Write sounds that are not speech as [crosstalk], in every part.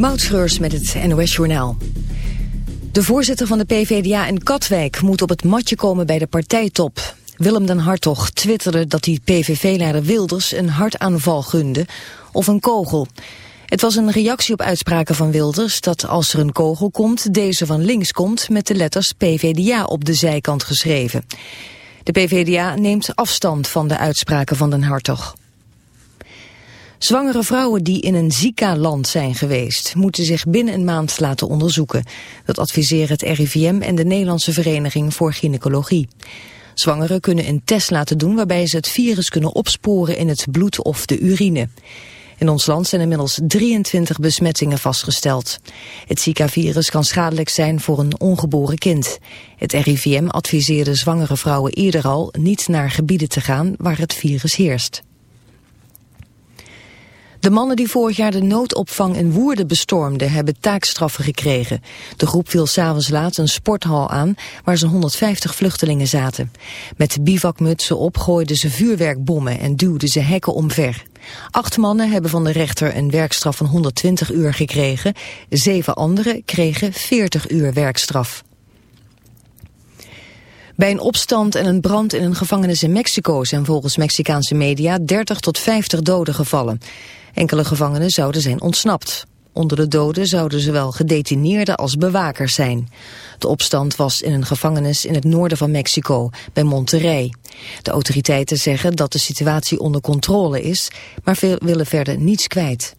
Moutschreurs met het NOS Journaal. De voorzitter van de PVDA in Katwijk moet op het matje komen bij de partijtop. Willem den Hartog twitterde dat hij PVV-leider Wilders een hartaanval gunde of een kogel. Het was een reactie op uitspraken van Wilders dat als er een kogel komt, deze van links komt met de letters PVDA op de zijkant geschreven. De PVDA neemt afstand van de uitspraken van den Hartog. Zwangere vrouwen die in een Zika-land zijn geweest... moeten zich binnen een maand laten onderzoeken. Dat adviseren het RIVM en de Nederlandse Vereniging voor Gynaecologie. Zwangeren kunnen een test laten doen waarbij ze het virus kunnen opsporen in het bloed of de urine. In ons land zijn inmiddels 23 besmettingen vastgesteld. Het Zika-virus kan schadelijk zijn voor een ongeboren kind. Het RIVM adviseerde zwangere vrouwen eerder al niet naar gebieden te gaan waar het virus heerst. De mannen die vorig jaar de noodopvang in Woerden bestormden hebben taakstraffen gekregen. De groep viel s'avonds laat een sporthal aan waar ze 150 vluchtelingen zaten. Met bivakmutsen op gooiden ze vuurwerkbommen en duwden ze hekken omver. Acht mannen hebben van de rechter een werkstraf van 120 uur gekregen. Zeven anderen kregen 40 uur werkstraf. Bij een opstand en een brand in een gevangenis in Mexico zijn volgens Mexicaanse media 30 tot 50 doden gevallen. Enkele gevangenen zouden zijn ontsnapt. Onder de doden zouden zowel gedetineerden als bewakers zijn. De opstand was in een gevangenis in het noorden van Mexico, bij Monterrey. De autoriteiten zeggen dat de situatie onder controle is, maar willen verder niets kwijt.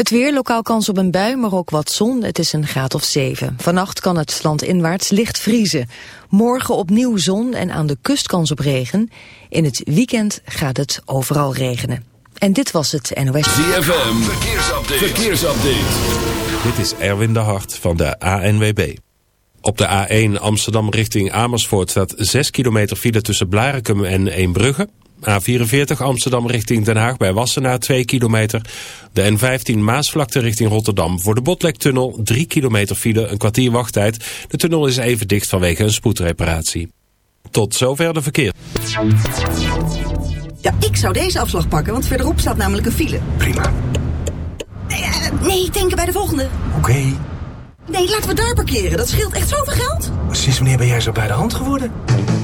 Het weer, lokaal kans op een bui, maar ook wat zon. Het is een graad of 7. Vannacht kan het land inwaarts licht vriezen. Morgen opnieuw zon en aan de kust kans op regen. In het weekend gaat het overal regenen. En dit was het NOS. ZFM, verkeersupdate. verkeersupdate. Dit is Erwin de Hart van de ANWB. Op de A1 Amsterdam richting Amersfoort staat 6 kilometer file tussen Blarikum en Eembrugge. A44 Amsterdam richting Den Haag bij Wassenaar 2 kilometer. De N15 Maasvlakte richting Rotterdam voor de Botlektunnel 3 kilometer file, een kwartier wachttijd. De tunnel is even dicht vanwege een spoedreparatie. Tot zover de verkeer. Ja, ik zou deze afslag pakken, want verderop staat namelijk een file. Prima. Nee, uh, nee denken bij de volgende. Oké. Nee, laten we daar parkeren. Dat scheelt echt zoveel geld. Sinds wanneer ben jij zo bij de hand geworden?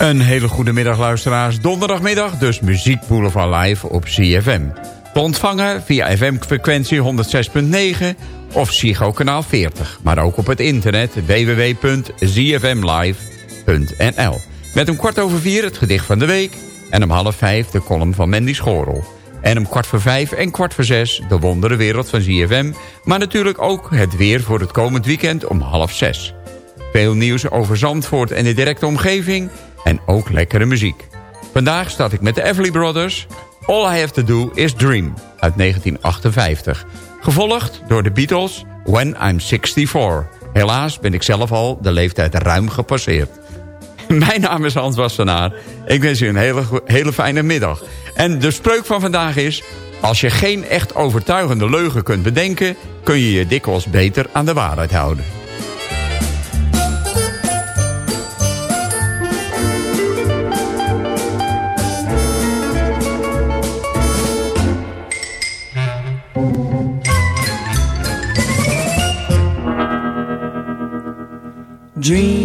Een hele goede middag luisteraars. Donderdagmiddag dus Muziek Boulevard Live op CFM. Te ontvangen via FM-frequentie 106.9 of Psycho kanaal 40. Maar ook op het internet www.zfmlive.nl. Met om kwart over vier het gedicht van de week. En om half vijf de column van Mandy Schorel. En om kwart voor vijf en kwart voor zes de wonderenwereld van ZFM. Maar natuurlijk ook het weer voor het komend weekend om half zes. Veel nieuws over Zandvoort en de directe omgeving en ook lekkere muziek. Vandaag staat ik met de Everly Brothers. All I Have To Do Is Dream uit 1958. Gevolgd door de Beatles When I'm 64. Helaas ben ik zelf al de leeftijd ruim gepasseerd. [laughs] Mijn naam is Hans Wassenaar. Ik wens u een hele, hele fijne middag. En de spreuk van vandaag is... Als je geen echt overtuigende leugen kunt bedenken... kun je je dikwijls beter aan de waarheid houden. Dream.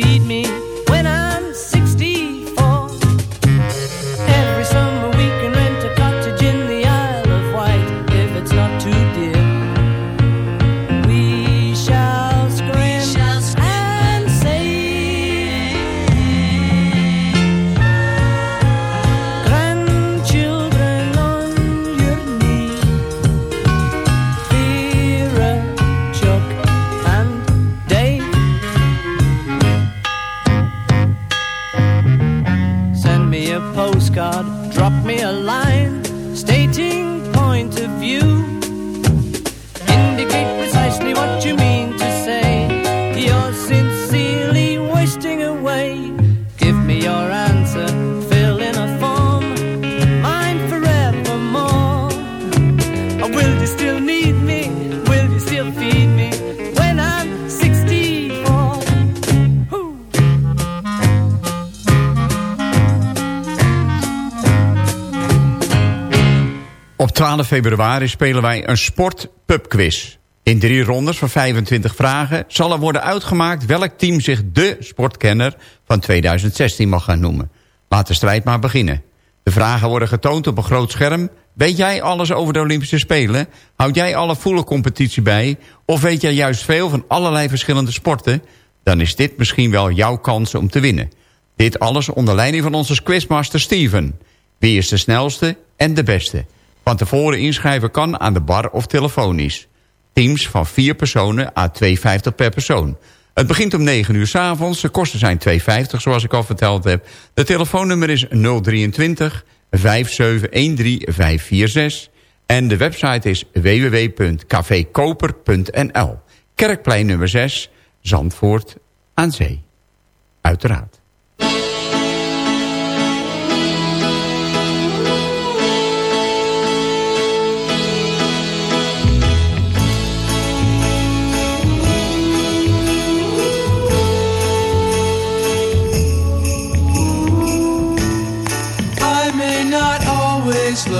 feed me. Februari spelen wij een sportpubquiz. In drie rondes van 25 vragen zal er worden uitgemaakt... welk team zich de sportkenner van 2016 mag gaan noemen. Laat de strijd maar beginnen. De vragen worden getoond op een groot scherm. Weet jij alles over de Olympische Spelen? Houd jij alle voelencompetitie bij? Of weet jij juist veel van allerlei verschillende sporten? Dan is dit misschien wel jouw kans om te winnen. Dit alles onder leiding van onze quizmaster Steven. Wie is de snelste en de beste? Van tevoren inschrijven kan aan de bar of telefonisch. Teams van vier personen à 2,50 per persoon. Het begint om 9 uur s avonds. De kosten zijn 2,50 zoals ik al verteld heb. De telefoonnummer is 023 5713 546. En de website is www.cafekoper.nl. Kerkplein nummer 6, Zandvoort aan Zee. Uiteraard.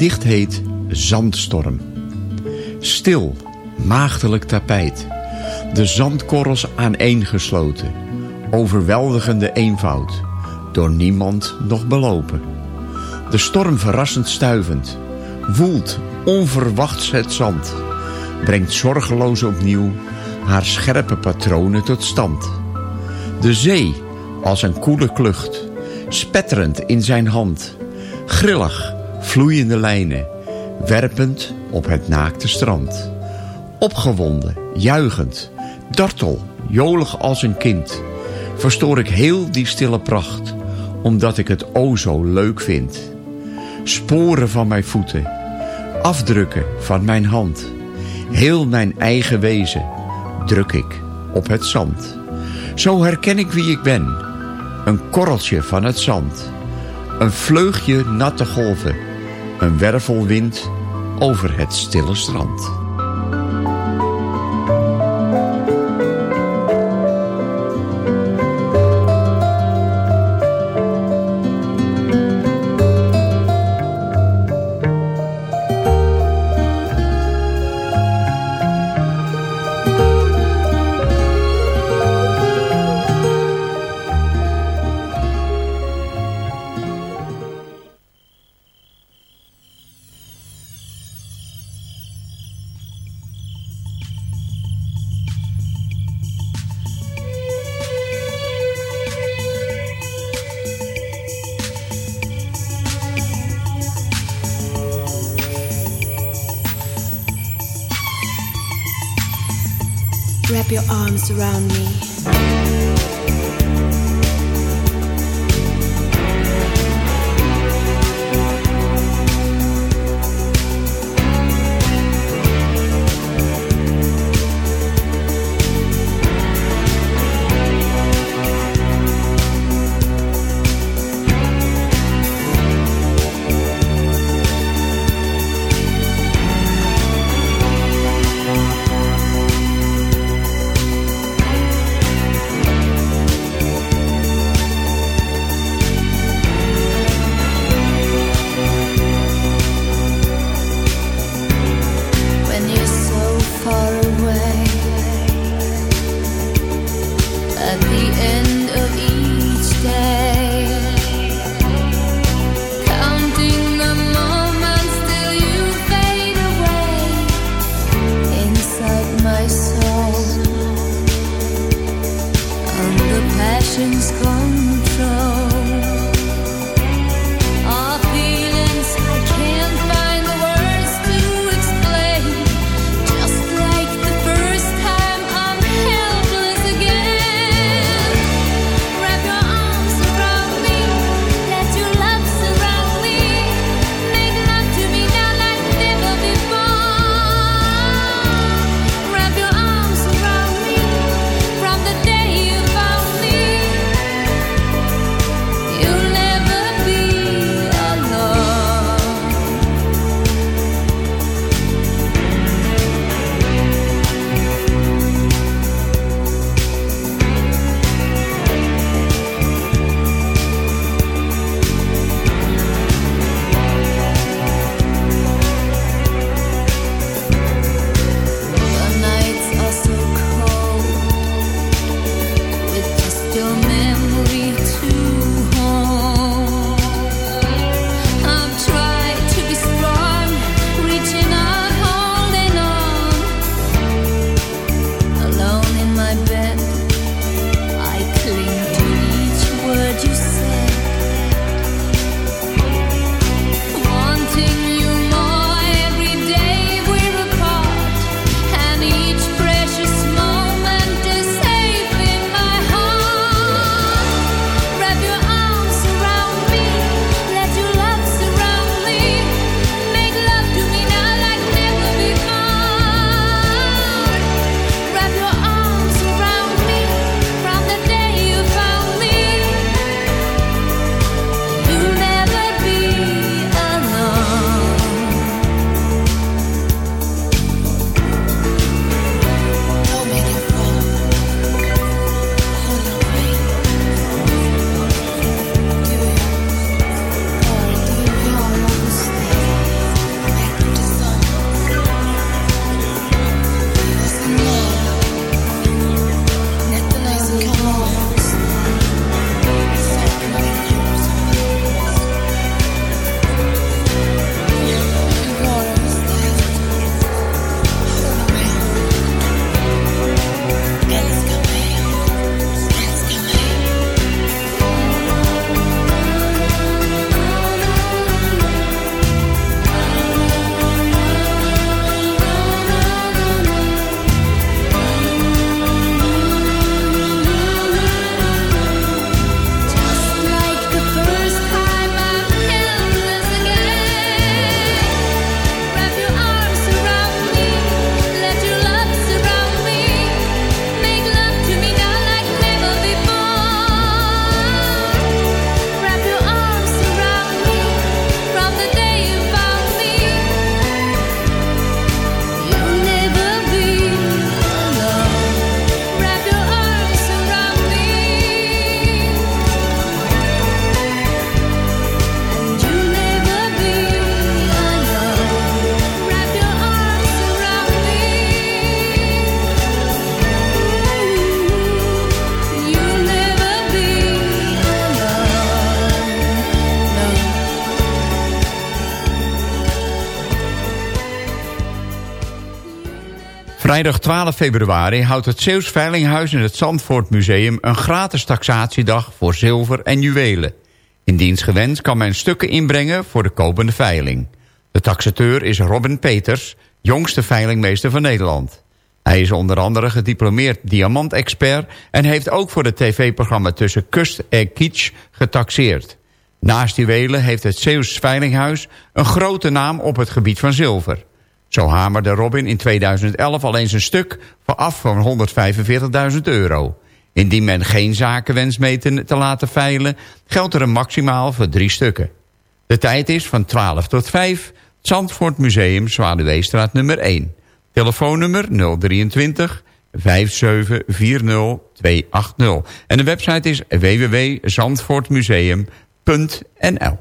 gedicht heet Zandstorm. Stil, maagdelijk tapijt. De zandkorrels aaneengesloten. Overweldigende eenvoud. Door niemand nog belopen. De storm verrassend stuivend. Woelt onverwachts het zand. Brengt zorgeloos opnieuw haar scherpe patronen tot stand. De zee als een koele klucht. Spetterend in zijn hand. Grillig, vloeiende lijnen, werpend op het naakte strand. Opgewonden, juichend, dartel, jolig als een kind, verstoor ik heel die stille pracht, omdat ik het o zo leuk vind. Sporen van mijn voeten, afdrukken van mijn hand, heel mijn eigen wezen, druk ik op het zand. Zo herken ik wie ik ben, een korreltje van het zand. Een vleugje natte golven, een wervelwind over het stille strand. Vrijdag 12 februari houdt het Zeeuws Veilinghuis in het Zandvoort Museum... een gratis taxatiedag voor zilver en juwelen. Indien gewenst kan men stukken inbrengen voor de kopende veiling. De taxateur is Robin Peters, jongste veilingmeester van Nederland. Hij is onder andere gediplomeerd diamantexpert... en heeft ook voor het tv-programma Tussen Kust en Kitsch getaxeerd. Naast juwelen heeft het Zeeuws Veilinghuis een grote naam op het gebied van zilver. Zo hamerde Robin in 2011 al eens een stuk af van 145.000 euro. Indien men geen zaken wenst mee te, te laten veilen... geldt er een maximaal voor drie stukken. De tijd is van 12 tot 5. Zandvoort Museum, Zwaluweestraat nummer 1. Telefoonnummer 023 5740 280. En de website is www.zandvoortmuseum.nl.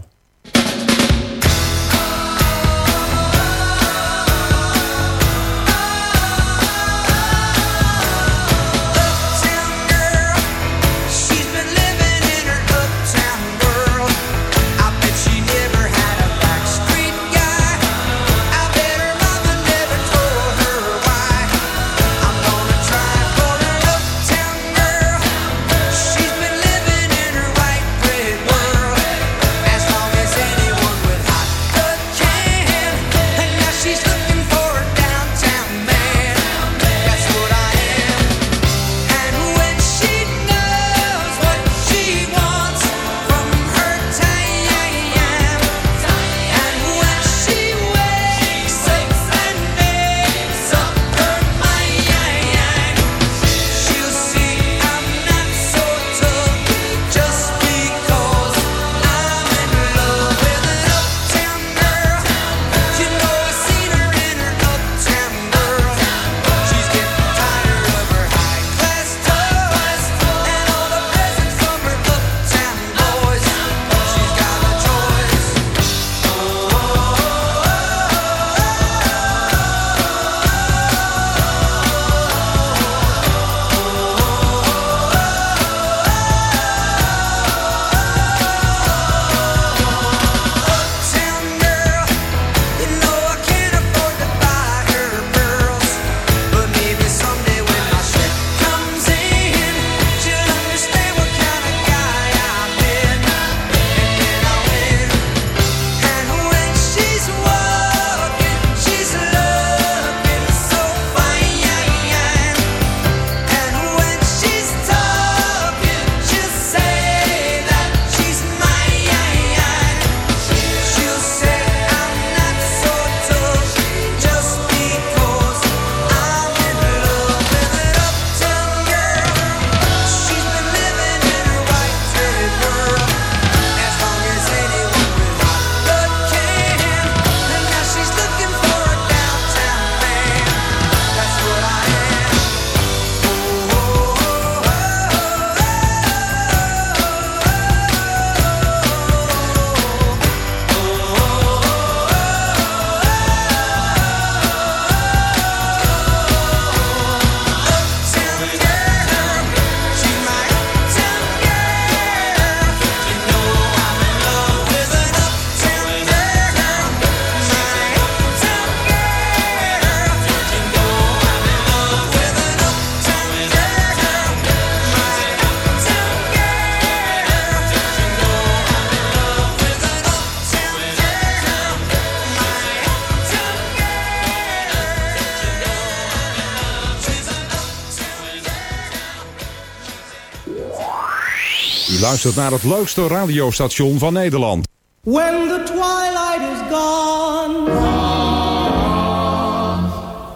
luistert naar het leukste radiostation van Nederland. When the twilight is gone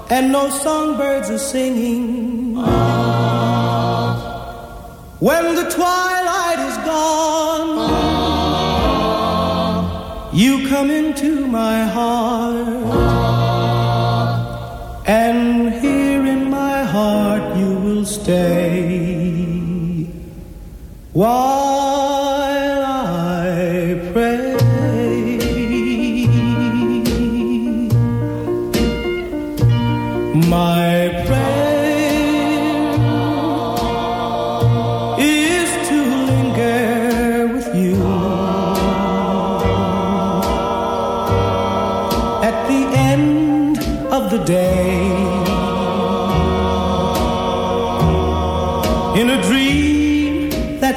and no songbirds are singing, when the twilight is gone, you come into my heart, and here in my heart you will stay.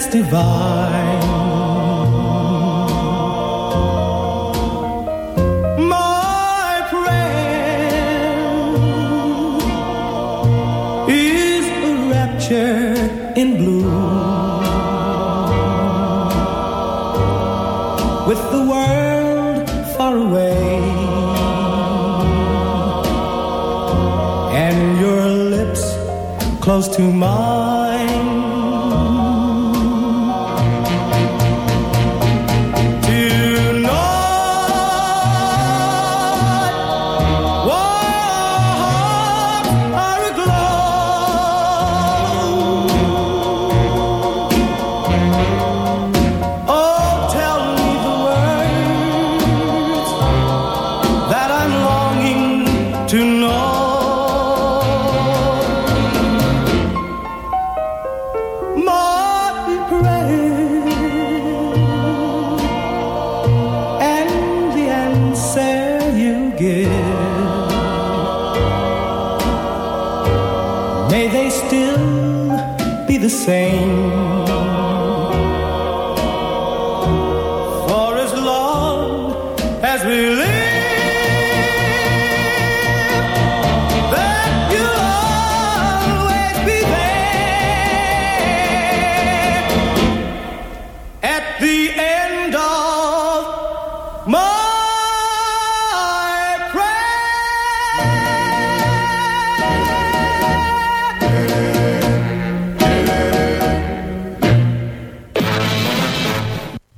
That's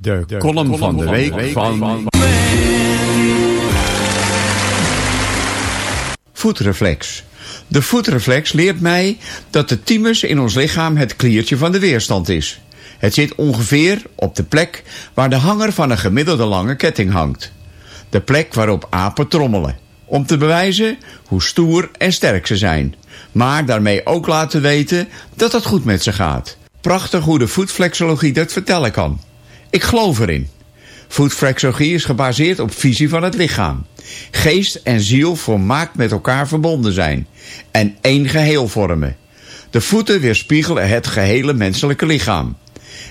De, column van de week van... Voetreflex. De voetreflex leert mij dat de thymus in ons lichaam het kliertje van de weerstand is. Het zit ongeveer op de plek waar de hanger van een gemiddelde lange ketting hangt. De plek waarop apen trommelen. Om te bewijzen hoe stoer en sterk ze zijn. Maar daarmee ook laten weten dat het goed met ze gaat. Prachtig hoe de voetflexologie dat vertellen kan. Ik geloof erin. Voetflexologie is gebaseerd op visie van het lichaam. Geest en ziel volmaakt met elkaar verbonden zijn. En één geheel vormen. De voeten weerspiegelen het gehele menselijke lichaam.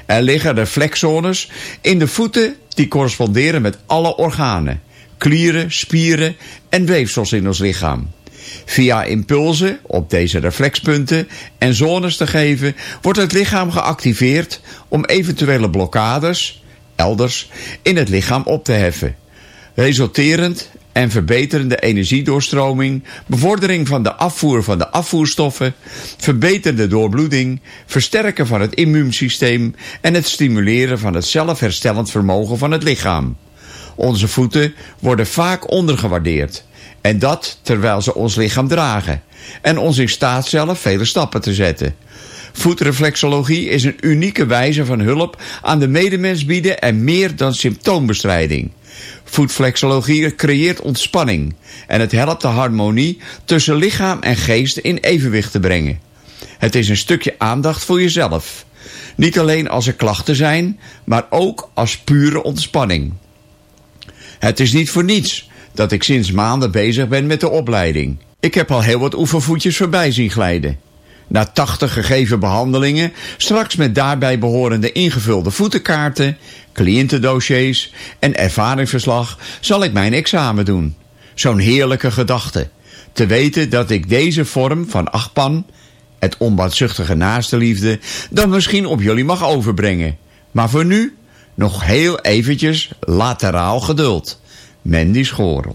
Er liggen reflexzones in de voeten die corresponderen met alle organen. Klieren, spieren en weefsels in ons lichaam. Via impulsen op deze reflexpunten en zones te geven... wordt het lichaam geactiveerd om eventuele blokkades, elders, in het lichaam op te heffen. Resulterend en verbeterende energiedoorstroming, bevordering van de afvoer van de afvoerstoffen, verbeterde doorbloeding, versterken van het immuunsysteem en het stimuleren van het zelfherstellend vermogen van het lichaam. Onze voeten worden vaak ondergewaardeerd. En dat terwijl ze ons lichaam dragen. En ons in staat zelf vele stappen te zetten. Voetreflexologie is een unieke wijze van hulp aan de medemens bieden en meer dan symptoombestrijding. Voetflexologie creëert ontspanning en het helpt de harmonie tussen lichaam en geest in evenwicht te brengen. Het is een stukje aandacht voor jezelf. Niet alleen als er klachten zijn, maar ook als pure ontspanning. Het is niet voor niets dat ik sinds maanden bezig ben met de opleiding. Ik heb al heel wat oefenvoetjes voorbij zien glijden. Na 80 gegeven behandelingen, straks met daarbij behorende ingevulde voetenkaarten, cliëntendossiers en ervaringsverslag, zal ik mijn examen doen. Zo'n heerlijke gedachte. Te weten dat ik deze vorm van achtpan, het onbaatzuchtige naastenliefde, dan misschien op jullie mag overbrengen. Maar voor nu, nog heel eventjes lateraal geduld. Mandy Schorel.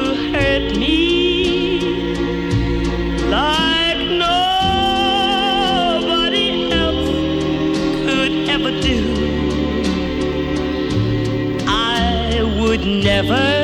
never.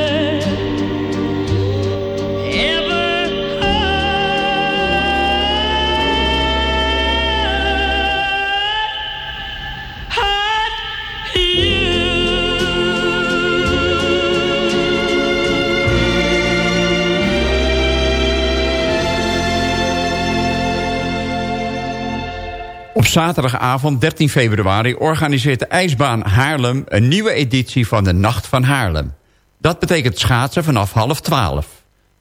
Op zaterdagavond 13 februari organiseert de ijsbaan Haarlem... een nieuwe editie van de Nacht van Haarlem. Dat betekent schaatsen vanaf half twaalf.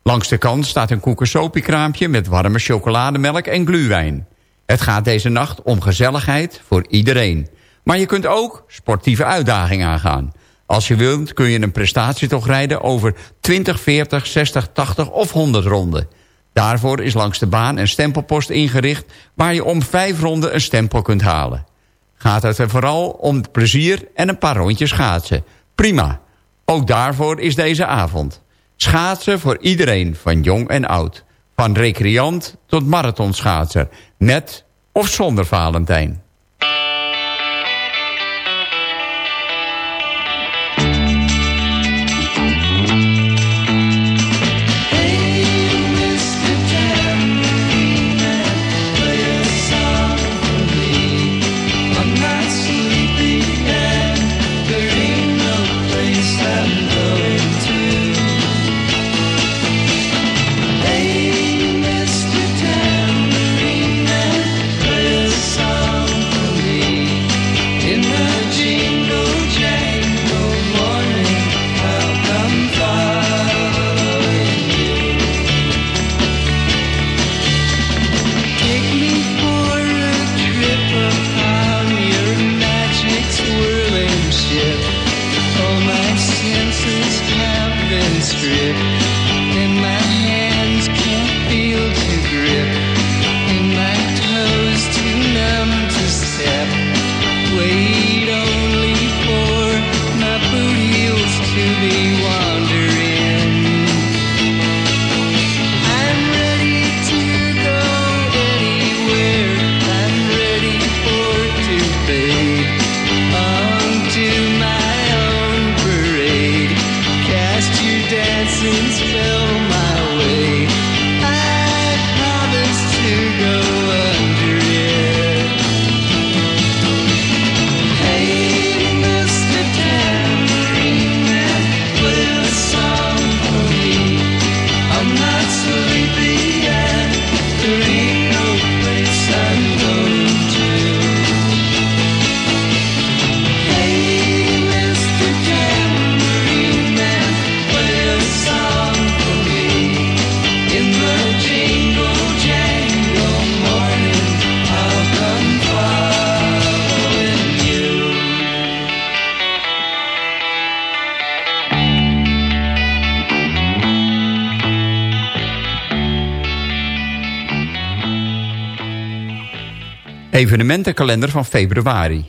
Langs de kant staat een koekersopiekraampje... met warme chocolademelk en gluwijn. Het gaat deze nacht om gezelligheid voor iedereen. Maar je kunt ook sportieve uitdagingen aangaan. Als je wilt kun je een prestatietocht rijden over 20, 40, 60, 80 of 100 ronden. Daarvoor is langs de baan een stempelpost ingericht... waar je om vijf ronden een stempel kunt halen. Gaat het er vooral om plezier en een paar rondjes schaatsen. Prima. Ook daarvoor is deze avond. Schaatsen voor iedereen, van jong en oud. Van recreant tot marathonschaatser. Met of zonder Valentijn. Evenementenkalender van februari.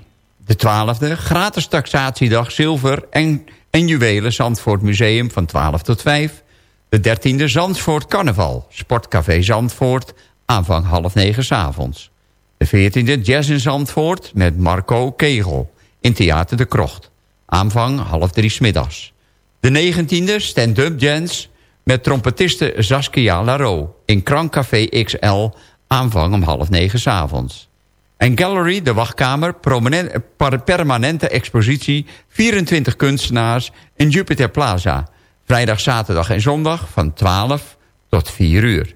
De 12e, gratis taxatiedag zilver en, en juwelen Zandvoort Museum van 12 tot 5. De 13e, Zandvoort Carnaval, Sportcafé Zandvoort, aanvang half negen 's avonds. De 14e, Jazz in Zandvoort met Marco Kegel in Theater de Krocht. Aanvang half drie 's middags. De 19e, stand-up jazz met trompetiste Saskia Laro in Krankcafé XL, aanvang om half negen 's avonds. En Gallery, de wachtkamer, permanente expositie... 24 kunstenaars in Jupiter Plaza. Vrijdag, zaterdag en zondag van 12 tot 4 uur.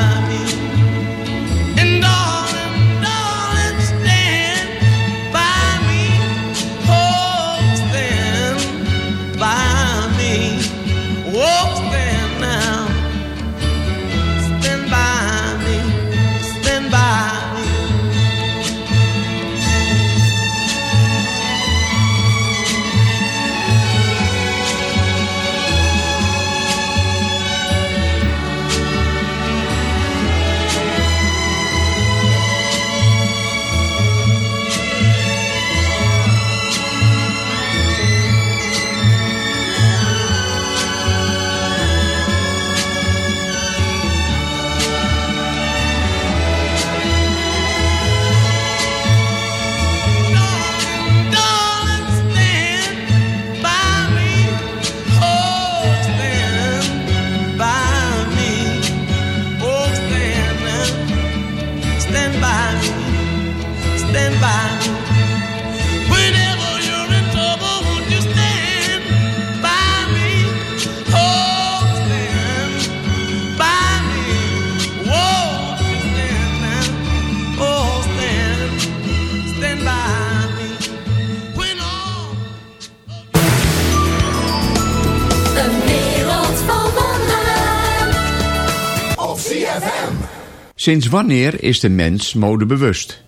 Sinds wanneer is de mens modebewust?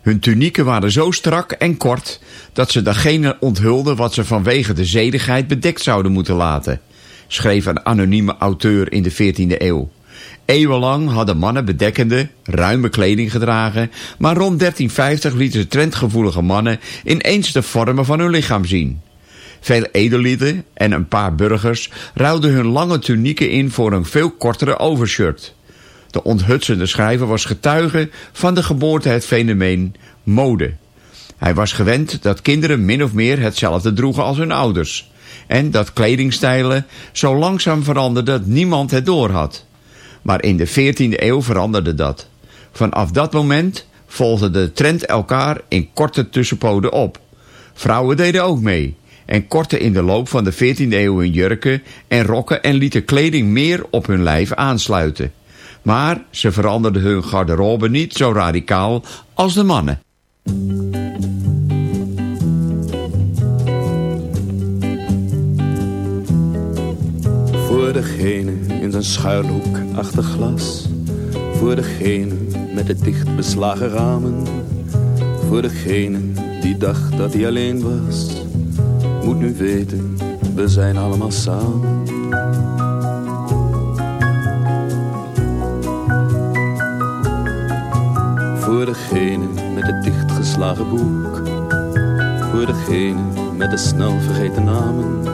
Hun tunieken waren zo strak en kort dat ze datgene onthulden wat ze vanwege de zedigheid bedekt zouden moeten laten, schreef een anonieme auteur in de 14e eeuw. Eeuwenlang hadden mannen bedekkende, ruime kleding gedragen, maar rond 1350 lieten de trendgevoelige mannen ineens de vormen van hun lichaam zien. Veel edellieden en een paar burgers ruilden hun lange tunieken in voor een veel kortere overshirt. De onthutsende schrijver was getuige van de geboorte het fenomeen mode. Hij was gewend dat kinderen min of meer hetzelfde droegen als hun ouders. En dat kledingstijlen zo langzaam veranderden dat niemand het doorhad. Maar in de 14e eeuw veranderde dat. Vanaf dat moment volgde de trend elkaar in korte tussenpoden op. Vrouwen deden ook mee en kortten in de loop van de 14e eeuw hun jurken en rokken en lieten kleding meer op hun lijf aansluiten. Maar ze veranderden hun garderobe niet zo radicaal als de mannen. Voor degene in zijn schuilhoek achter glas. Voor degene met de dicht beslagen ramen. Voor degene die dacht dat hij alleen was. Moet nu weten, we zijn allemaal samen. Voor degene met het dichtgeslagen boek. Voor degene met de snel vergeten namen.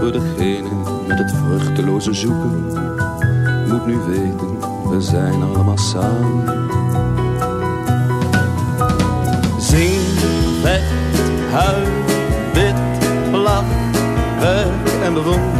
Voor degene met het vruchteloze zoeken. Moet nu weten, we zijn allemaal samen. Zing, weg, huil, wit, lach, werk en bewonder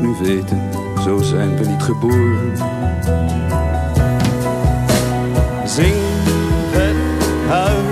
Nu weten, zo zijn we niet geboren. Zing, vet, huil,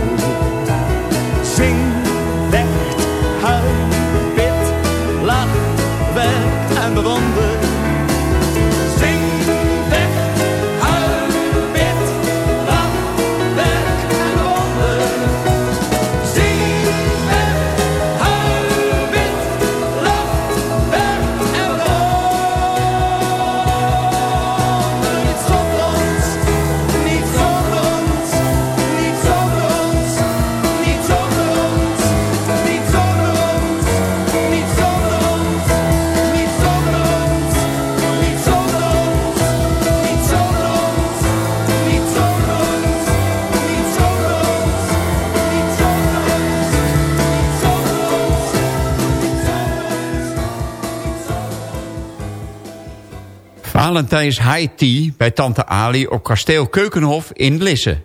Valentijns High Tea bij Tante Ali op kasteel Keukenhof in Lisse.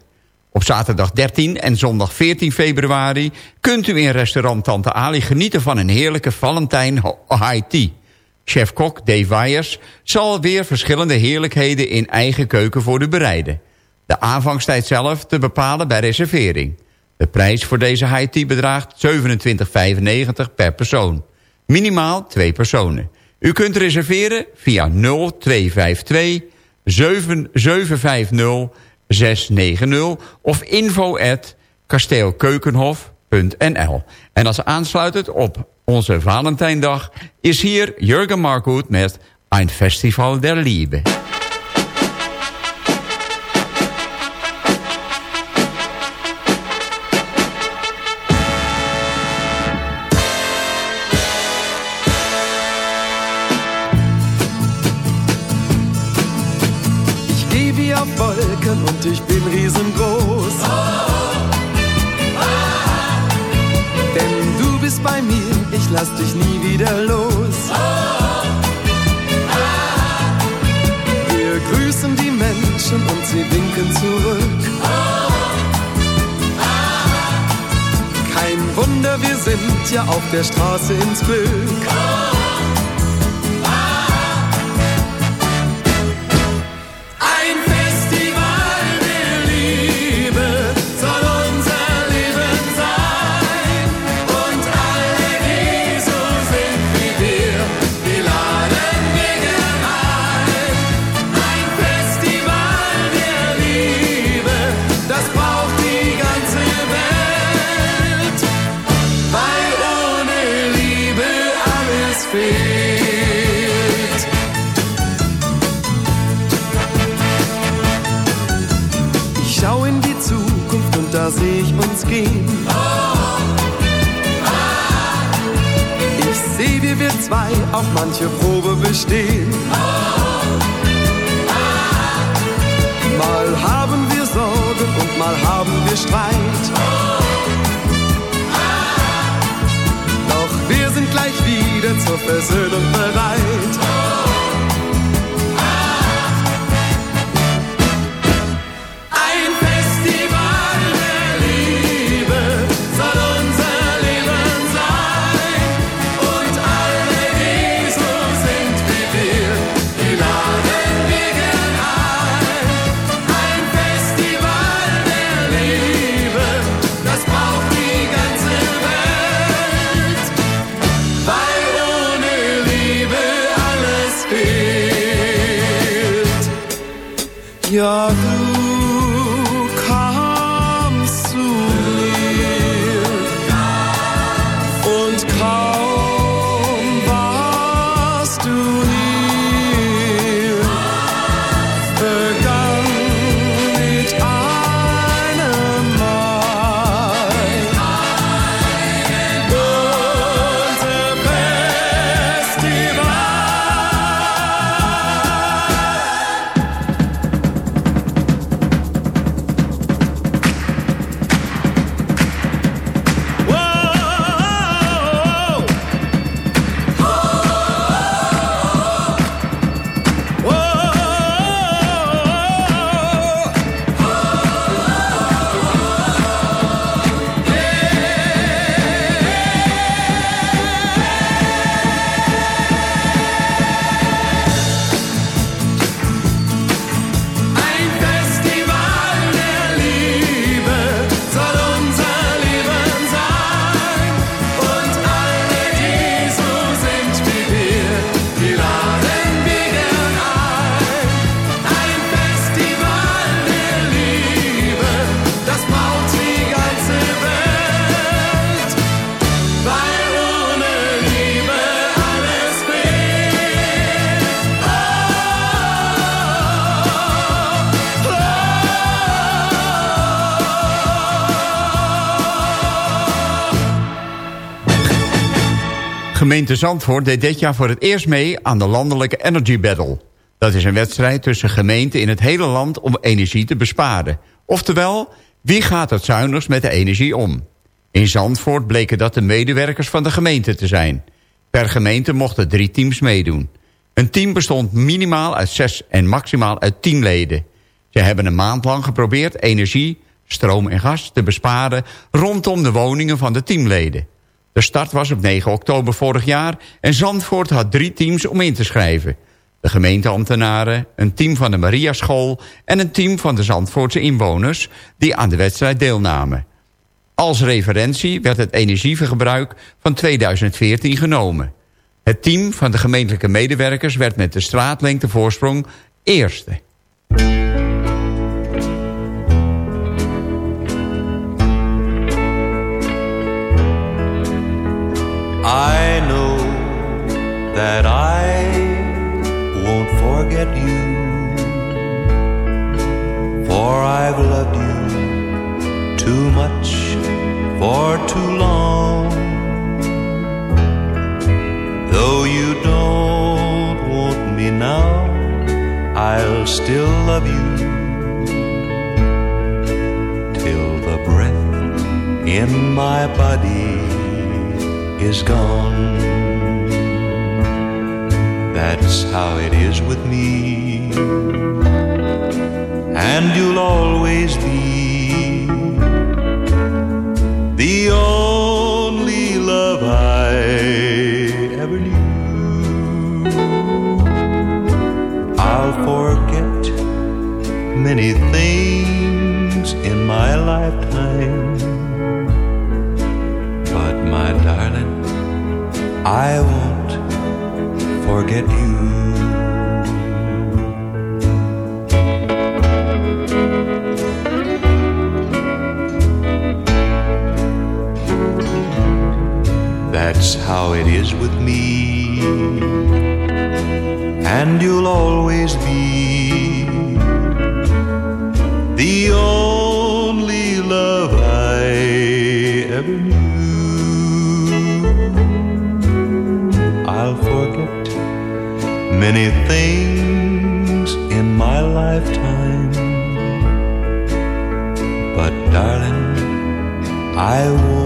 Op zaterdag 13 en zondag 14 februari kunt u in restaurant Tante Ali genieten van een heerlijke Valentijn High Tea. Chef-kok Dave Weyers zal weer verschillende heerlijkheden in eigen keuken voor u bereiden. De aanvangstijd zelf te bepalen bij reservering. De prijs voor deze high tea bedraagt 27,95 per persoon. Minimaal twee personen. U kunt reserveren via 0252 7750 690 of info at kasteelkeukenhof.nl. En als aansluitend op onze Valentijndag is hier Jurgen Markhoed met Ein Festival der Liebe. Der Straße ins Glück. Wieder zur Versöhnung bereit. Gemeente Zandvoort deed dit jaar voor het eerst mee aan de landelijke Energy Battle. Dat is een wedstrijd tussen gemeenten in het hele land om energie te besparen. Oftewel, wie gaat het zuinigst met de energie om? In Zandvoort bleken dat de medewerkers van de gemeente te zijn. Per gemeente mochten drie teams meedoen. Een team bestond minimaal uit zes en maximaal uit tien leden. Ze hebben een maand lang geprobeerd energie, stroom en gas te besparen... rondom de woningen van de teamleden. De start was op 9 oktober vorig jaar en Zandvoort had drie teams om in te schrijven. De gemeenteambtenaren, een team van de Mariaschool... en een team van de Zandvoortse inwoners die aan de wedstrijd deelnamen. Als referentie werd het energieverbruik van 2014 genomen. Het team van de gemeentelijke medewerkers werd met de straatlengte voorsprong eerste. I know that I won't forget you, for I've loved you too much for too long. Though you don't want me now, I'll still love you till the breath in my body is gone. That's how it is with me. And you'll always be the only love I ever knew. I'll forget many things in my lifetime. I won't forget you. That's how it is with me, and you'll always be the only love I ever knew. Many things in my lifetime. But darling, I won't